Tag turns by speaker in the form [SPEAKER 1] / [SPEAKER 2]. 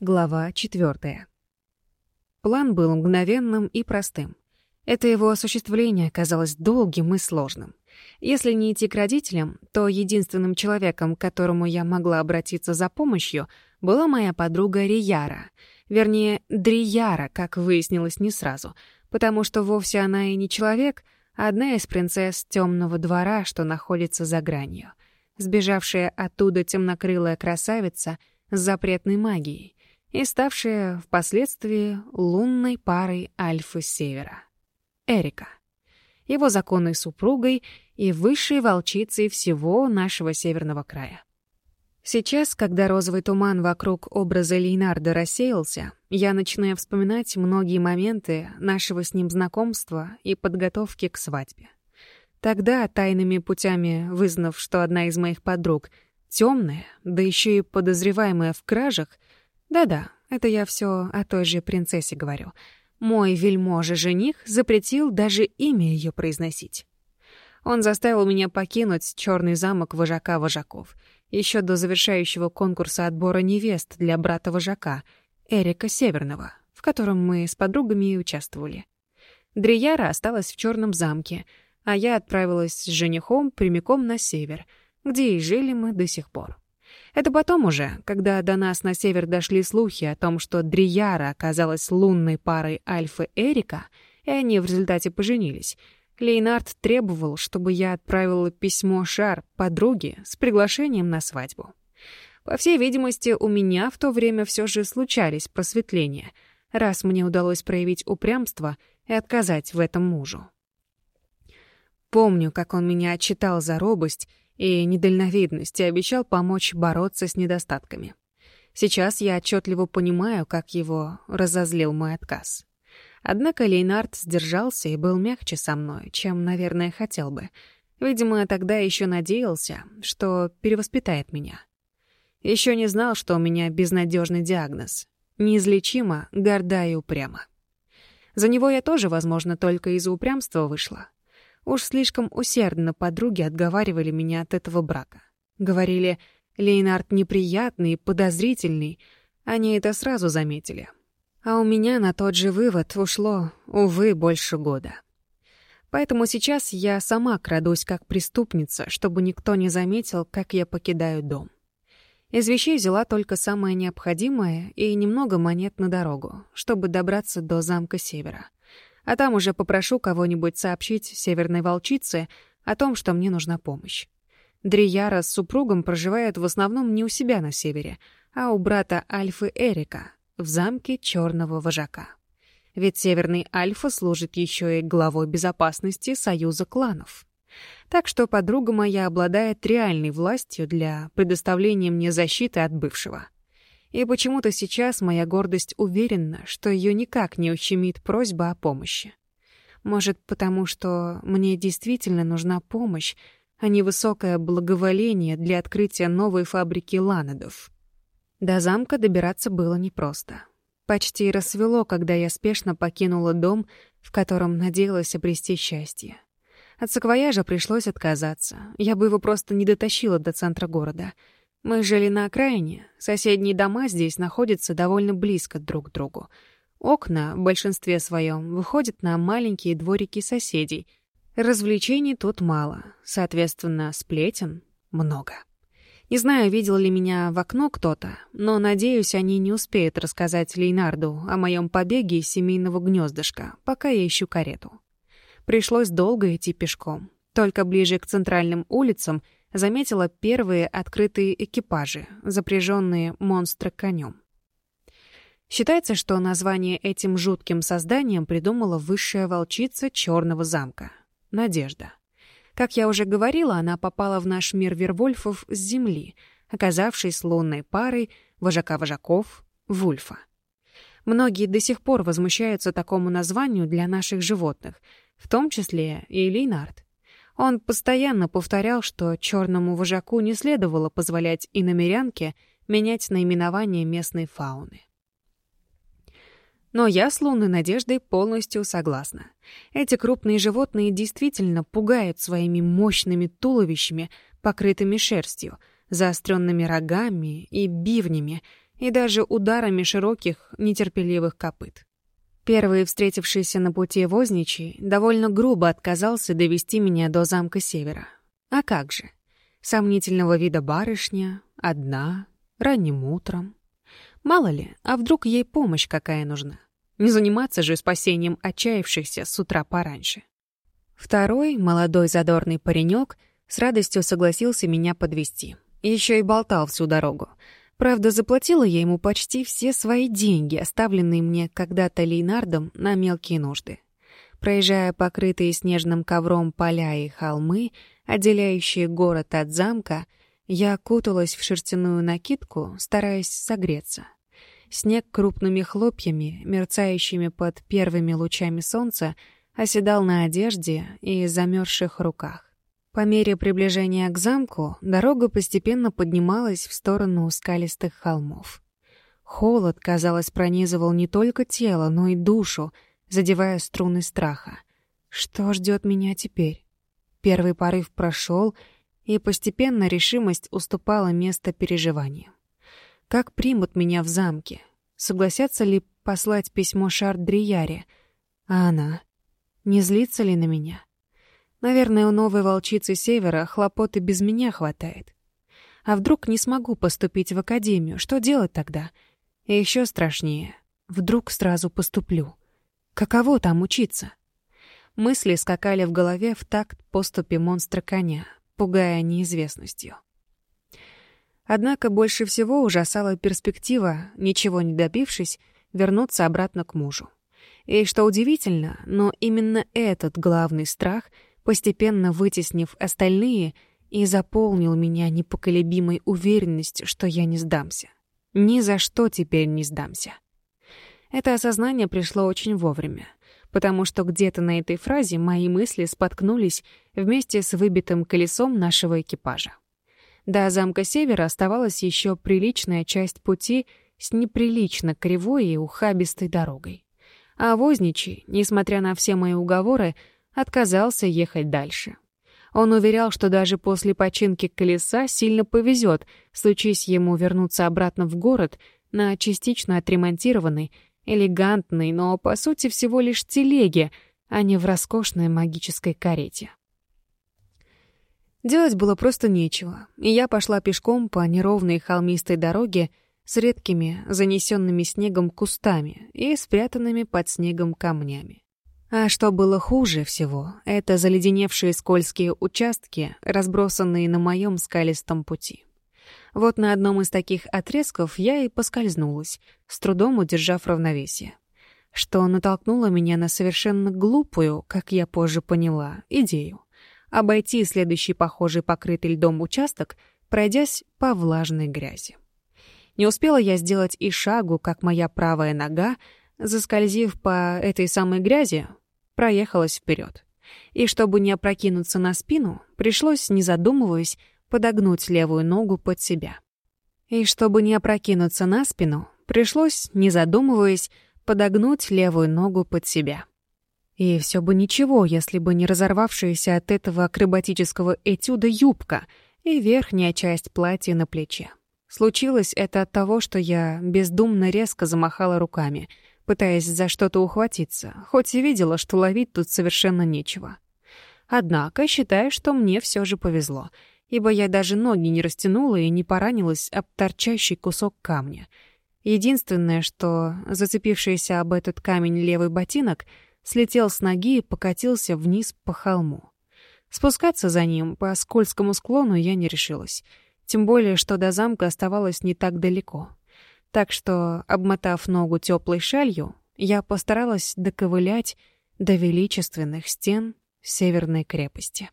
[SPEAKER 1] Глава 4. План был мгновенным и простым. Это его осуществление оказалось долгим и сложным. Если не идти к родителям, то единственным человеком, к которому я могла обратиться за помощью, была моя подруга Рияра. Вернее, Дрияра, как выяснилось не сразу, потому что вовсе она и не человек, а одна из принцесс темного двора, что находится за гранью. Сбежавшая оттуда темнокрылая красавица с запретной магией и ставшая впоследствии лунной парой Альфы Севера — Эрика, его законной супругой и высшей волчицей всего нашего северного края. Сейчас, когда розовый туман вокруг образа Лейнарда рассеялся, я начинаю вспоминать многие моменты нашего с ним знакомства и подготовки к свадьбе. Тогда, тайными путями вызнав, что одна из моих подруг — темная, да еще и подозреваемая в кражах — да-да, это я все о той же принцессе говорю. Мой вельможа-жених запретил даже имя ее произносить. Он заставил меня покинуть черный замок вожака вожаков еще до завершающего конкурса отбора невест для брата вожака, Эрика Северного, в котором мы с подругами и участвовали. Дрияра осталась в черном замке, а я отправилась с женихом прямиком на север, где и жили мы до сих пор. Это потом уже, когда до нас на север дошли слухи о том, что Дрияра оказалась лунной парой Альфы Эрика, и они в результате поженились, Лейнард требовал, чтобы я отправила письмо Шар подруге с приглашением на свадьбу. По всей видимости, у меня в то время все же случались просветления, раз мне удалось проявить упрямство и отказать в этом мужу. Помню, как он меня отчитал за робость и недальновидность и обещал помочь бороться с недостатками. Сейчас я отчетливо понимаю, как его разозлил мой отказ. Однако Лейнард сдержался и был мягче со мной, чем, наверное, хотел бы. Видимо, тогда еще надеялся, что перевоспитает меня. Еще не знал, что у меня безнадежный диагноз. Неизлечимо, горда и упряма. За него я тоже, возможно, только из-за упрямства вышла. Уж слишком усердно подруги отговаривали меня от этого брака. Говорили, Лейнард неприятный, подозрительный. Они это сразу заметили. А у меня на тот же вывод ушло, увы, больше года. Поэтому сейчас я сама крадусь как преступница, чтобы никто не заметил, как я покидаю дом. Из вещей взяла только самое необходимое и немного монет на дорогу, чтобы добраться до замка Севера а там уже попрошу кого-нибудь сообщить северной волчице о том, что мне нужна помощь. Дрияра с супругом проживает в основном не у себя на севере, а у брата Альфы Эрика в замке Черного Вожака. Ведь Северный Альфа служит еще и главой безопасности Союза кланов. Так что подруга моя обладает реальной властью для предоставления мне защиты от бывшего — и почему-то сейчас моя гордость уверена, что ее никак не ущемит просьба о помощи. Может, потому что мне действительно нужна помощь, а не высокое благоволение для открытия новой фабрики ланадов. До замка добираться было непросто. Почти рассвело, когда я спешно покинула дом, в котором надеялась обрести счастье. От саквояжа пришлось отказаться. Я бы его просто не дотащила до центра города — мы жили на окраине, соседние дома здесь находятся довольно близко друг к другу. Окна в большинстве своем выходят на маленькие дворики соседей. Развлечений тут мало, соответственно, сплетен много. Не знаю, видел ли меня в окно кто-то, но, надеюсь, они не успеют рассказать Лейнарду о моем побеге из семейного гнездышка, пока я ищу карету. Пришлось долго идти пешком. Только ближе к центральным улицам — заметила первые открытые экипажи, запряженные монстра конем. Считается, что название этим жутким созданием придумала высшая волчица Черного замка — Надежда. Как я уже говорила, она попала в наш мир Вервольфов с Земли, оказавшись лунной парой вожака вожаков — Вульфа. Многие до сих пор возмущаются такому названию для наших животных, в том числе и Лейнард. Он постоянно повторял, что черному вожаку не следовало позволять иномерянке менять наименование местной фауны. Но я с лунной надеждой полностью согласна. Эти крупные животные действительно пугают своими мощными туловищами, покрытыми шерстью, заостренными рогами и бивнями, и даже ударами широких, нетерпеливых копыт. Первый, встретившийся на пути возничий, довольно грубо отказался довести меня до замка Севера. А как же? Сомнительного вида барышня, одна, ранним утром. Мало ли, а вдруг ей помощь какая нужна? Не заниматься же спасением отчаявшихся с утра пораньше. Второй, молодой задорный паренек, с радостью согласился меня подвести. Еще и болтал всю дорогу — Правда, заплатила я ему почти все свои деньги, оставленные мне когда-то Лейнардом на мелкие нужды. Проезжая покрытые снежным ковром поля и холмы, отделяющие город от замка, я окуталась в шерстяную накидку, стараясь согреться. Снег крупными хлопьями, мерцающими под первыми лучами солнца, оседал на одежде и замерзших руках. По мере приближения к замку дорога постепенно поднималась в сторону скалистых холмов. Холод, казалось, пронизывал не только тело, но и душу, задевая струны страха. Что ждет меня теперь? Первый порыв прошел, и постепенно решимость уступала место переживаниям. Как примут меня в замке? Согласятся ли послать письмо Шардрияре? А она? Не злится ли на меня? Наверное, у новой волчицы Севера хлопоты без меня хватает. А вдруг не смогу поступить в академию? Что делать тогда? И еще страшнее. Вдруг сразу поступлю. Каково там учиться? Мысли скакали в голове в такт поступи монстра-коня, пугая неизвестностью. Однако больше всего ужасала перспектива, ничего не добившись, вернуться обратно к мужу. И, что удивительно, но именно этот главный страх — постепенно вытеснив остальные, и заполнил меня непоколебимой уверенностью, что я не сдамся. Ни за что теперь не сдамся. Это осознание пришло очень вовремя, потому что где-то на этой фразе мои мысли споткнулись вместе с выбитым колесом нашего экипажа. До замка Севера оставалась еще приличная часть пути с неприлично кривой и ухабистой дорогой. А возничий, несмотря на все мои уговоры, отказался ехать дальше. Он уверял, что даже после починки колеса сильно повезет, случись ему вернуться обратно в город на частично отремонтированной, элегантной, но по сути всего лишь телеге, а не в роскошной магической карете. Делать было просто нечего, и я пошла пешком по неровной холмистой дороге с редкими, занесенными снегом кустами и спрятанными под снегом камнями. А что было хуже всего, это заледеневшие скользкие участки, разбросанные на моем скалистом пути. Вот на одном из таких отрезков я и поскользнулась, с трудом удержав равновесие, что натолкнуло меня на совершенно глупую, как я позже поняла, идею — обойти следующий похожий покрытый льдом участок, пройдясь по влажной грязи. Не успела я сделать и шагу, как моя правая нога — заскользив по этой самой грязи, проехалась вперед. И чтобы не опрокинуться на спину, пришлось, не задумываясь, подогнуть левую ногу под себя. И чтобы не опрокинуться на спину, пришлось, не задумываясь, подогнуть левую ногу под себя. И все бы ничего, если бы не разорвавшаяся от этого акробатического этюда юбка и верхняя часть платья на плече. Случилось это от того, что я бездумно резко замахала руками — пытаясь за что-то ухватиться, хоть и видела, что ловить тут совершенно нечего. Однако считаю, что мне все же повезло, ибо я даже ноги не растянула и не поранилась об торчащий кусок камня. Единственное, что зацепившийся об этот камень левый ботинок слетел с ноги и покатился вниз по холму. Спускаться за ним по скользкому склону я не решилась, тем более, что до замка оставалось не так далеко. Так что, обмотав ногу теплой шалью, я постаралась доковылять до величественных стен северной крепости.